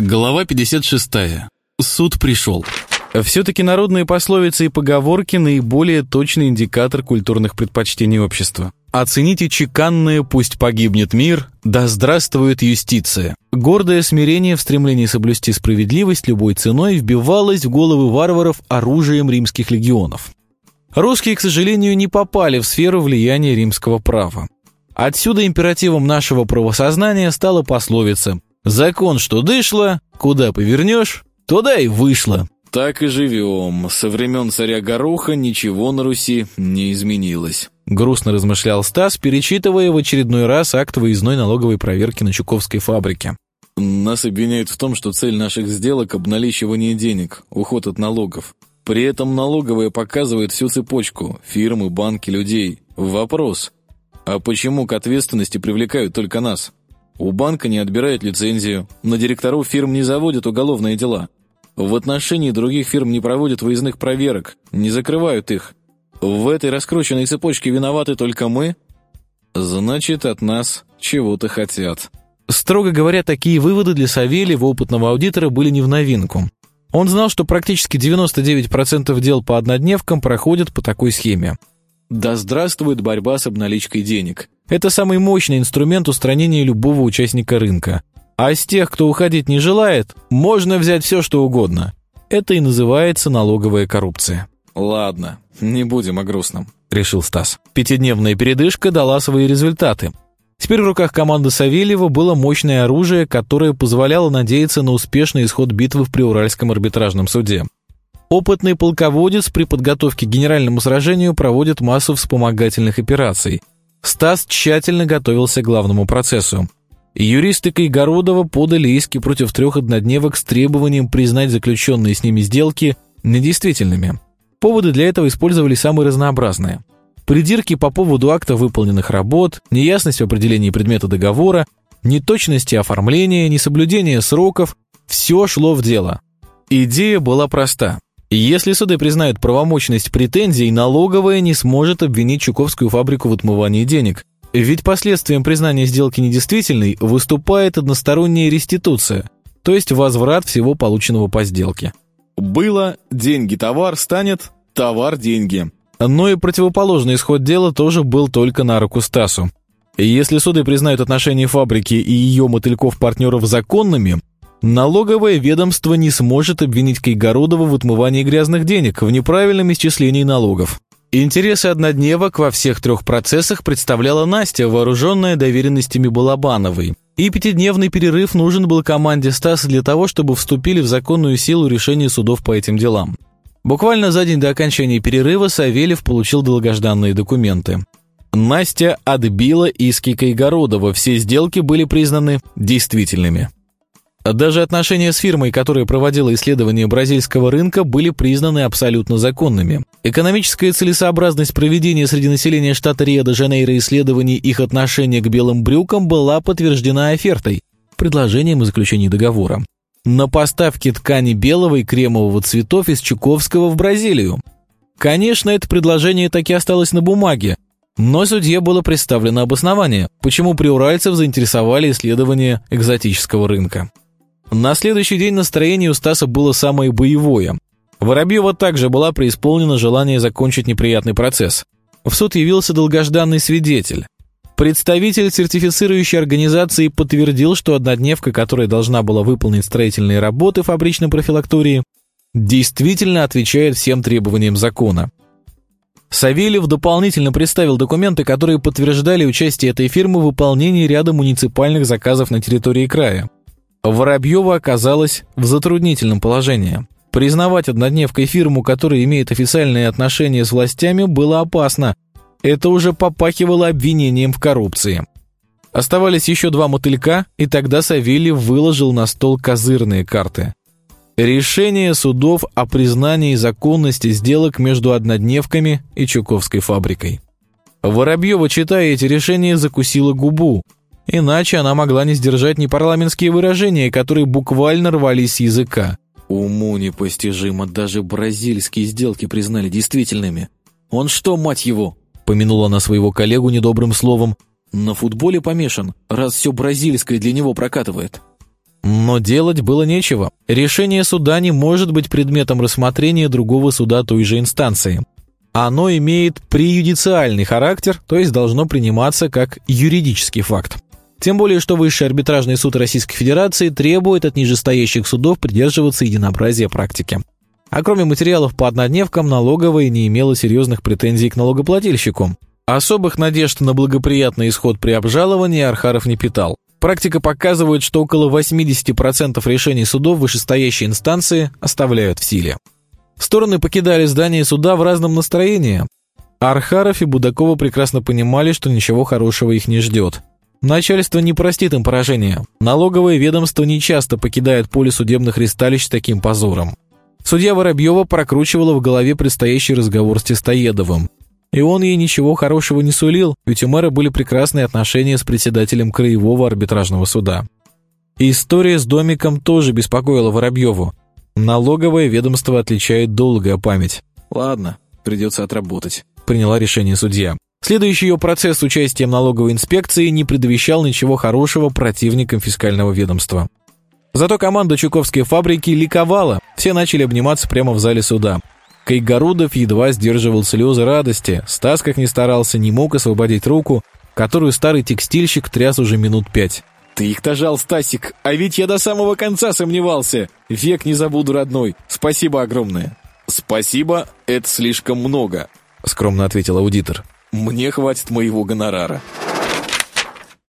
Глава 56. Суд пришел. Все-таки народные пословицы и поговорки – наиболее точный индикатор культурных предпочтений общества. Оцените чеканное «пусть погибнет мир», «да здравствует юстиция». Гордое смирение в стремлении соблюсти справедливость любой ценой вбивалось в головы варваров оружием римских легионов. Русские, к сожалению, не попали в сферу влияния римского права. Отсюда императивом нашего правосознания стала пословица Закон, что дышло, куда повернешь, туда и вышло. Так и живем. Со времен царя Гороха ничего на Руси не изменилось. Грустно размышлял Стас, перечитывая в очередной раз акт выездной налоговой проверки на Чуковской фабрике. Нас обвиняют в том, что цель наших сделок – обналичивание денег, уход от налогов. При этом налоговая показывает всю цепочку – фирмы, банки, людей. Вопрос – а почему к ответственности привлекают только нас? У банка не отбирают лицензию, на директоров фирм не заводят уголовные дела. В отношении других фирм не проводят выездных проверок, не закрывают их. В этой раскрученной цепочке виноваты только мы? Значит, от нас чего-то хотят. Строго говоря, такие выводы для Савельева, опытного аудитора, были не в новинку. Он знал, что практически 99% дел по однодневкам проходят по такой схеме. Да здравствует борьба с обналичкой денег. Это самый мощный инструмент устранения любого участника рынка. А из тех, кто уходить не желает, можно взять все, что угодно. Это и называется налоговая коррупция. «Ладно, не будем о грустном», — решил Стас. Пятидневная передышка дала свои результаты. Теперь в руках команды Савельева было мощное оружие, которое позволяло надеяться на успешный исход битвы в Приуральском арбитражном суде. Опытный полководец при подготовке к генеральному сражению проводит массу вспомогательных операций. Стас тщательно готовился к главному процессу. Юристы Кайгородова подали иски против трех однодневок с требованием признать заключенные с ними сделки недействительными. Поводы для этого использовали самые разнообразные. Придирки по поводу акта выполненных работ, неясность в определении предмета договора, неточности оформления, несоблюдение сроков – все шло в дело. Идея была проста. Если суды признают правомощность претензий, налоговая не сможет обвинить Чуковскую фабрику в отмывании денег. Ведь последствием признания сделки недействительной выступает односторонняя реституция, то есть возврат всего полученного по сделке. Было «деньги-товар» станет «товар-деньги». Но и противоположный исход дела тоже был только на руку Стасу. Если суды признают отношения фабрики и ее мотыльков-партнеров законными, Налоговое ведомство не сможет обвинить Кайгородова в отмывании грязных денег, в неправильном исчислении налогов. Интересы однодневок во всех трех процессах представляла Настя, вооруженная доверенностями Балабановой. И пятидневный перерыв нужен был команде Стаса для того, чтобы вступили в законную силу решения судов по этим делам. Буквально за день до окончания перерыва Савельев получил долгожданные документы. Настя отбила иски Кайгородова, все сделки были признаны действительными. Даже отношения с фирмой, которая проводила исследования бразильского рынка, были признаны абсолютно законными. Экономическая целесообразность проведения среди населения штата Рио-де-Жанейро исследований их отношения к белым брюкам была подтверждена офертой, предложением о заключении договора, на поставки ткани белого и кремового цветов из Чуковского в Бразилию. Конечно, это предложение таки осталось на бумаге, но судье было представлено обоснование, почему приуральцев заинтересовали исследования экзотического рынка. На следующий день настроение у Стаса было самое боевое. Воробьева также была преисполнена желание закончить неприятный процесс. В суд явился долгожданный свидетель. Представитель сертифицирующей организации подтвердил, что однодневка, которая должна была выполнить строительные работы фабричной профилактории, действительно отвечает всем требованиям закона. Савельев дополнительно представил документы, которые подтверждали участие этой фирмы в выполнении ряда муниципальных заказов на территории края. Воробьева оказалась в затруднительном положении. Признавать однодневкой фирму, которая имеет официальные отношения с властями, было опасно. Это уже попахивало обвинением в коррупции. Оставались еще два мотылька, и тогда Савельев выложил на стол козырные карты. Решение судов о признании законности сделок между однодневками и Чуковской фабрикой. Воробьева, читая эти решения, закусила губу. Иначе она могла не сдержать непарламентские выражения, которые буквально рвались с языка. Уму непостижимо, даже бразильские сделки признали действительными. Он что, мать его? Помянула она своего коллегу недобрым словом. На футболе помешан, раз все бразильское для него прокатывает. Но делать было нечего. Решение суда не может быть предметом рассмотрения другого суда той же инстанции. Оно имеет преюдициальный характер, то есть должно приниматься как юридический факт. Тем более, что Высший арбитражный суд Российской Федерации требует от нижестоящих судов придерживаться единообразия практики. А кроме материалов по однодневкам, налоговая не имела серьезных претензий к налогоплательщику. Особых надежд на благоприятный исход при обжаловании Архаров не питал. Практика показывает, что около 80% решений судов вышестоящей инстанции оставляют в силе. Стороны покидали здание суда в разном настроении. Архаров и Будакова прекрасно понимали, что ничего хорошего их не ждет. Начальство не простит им поражения. Налоговое ведомство нечасто покидает поле судебных ристалищ таким позором. Судья Воробьева прокручивала в голове предстоящий разговор с Тестоедовым. И он ей ничего хорошего не сулил, ведь у мэра были прекрасные отношения с председателем Краевого арбитражного суда. История с домиком тоже беспокоила Воробьеву. Налоговое ведомство отличает долгая память. «Ладно, придется отработать», — приняла решение судья. Следующий ее процесс с участием налоговой инспекции не предвещал ничего хорошего противникам фискального ведомства. Зато команда Чуковской фабрики ликовала, все начали обниматься прямо в зале суда. Кайгородов едва сдерживал слезы радости, Стас, как ни старался, не мог освободить руку, которую старый текстильщик тряс уже минут пять. «Ты их тожал, Стасик, а ведь я до самого конца сомневался. Век не забуду, родной. Спасибо огромное». «Спасибо, это слишком много», — скромно ответил аудитор. Мне хватит моего гонорара.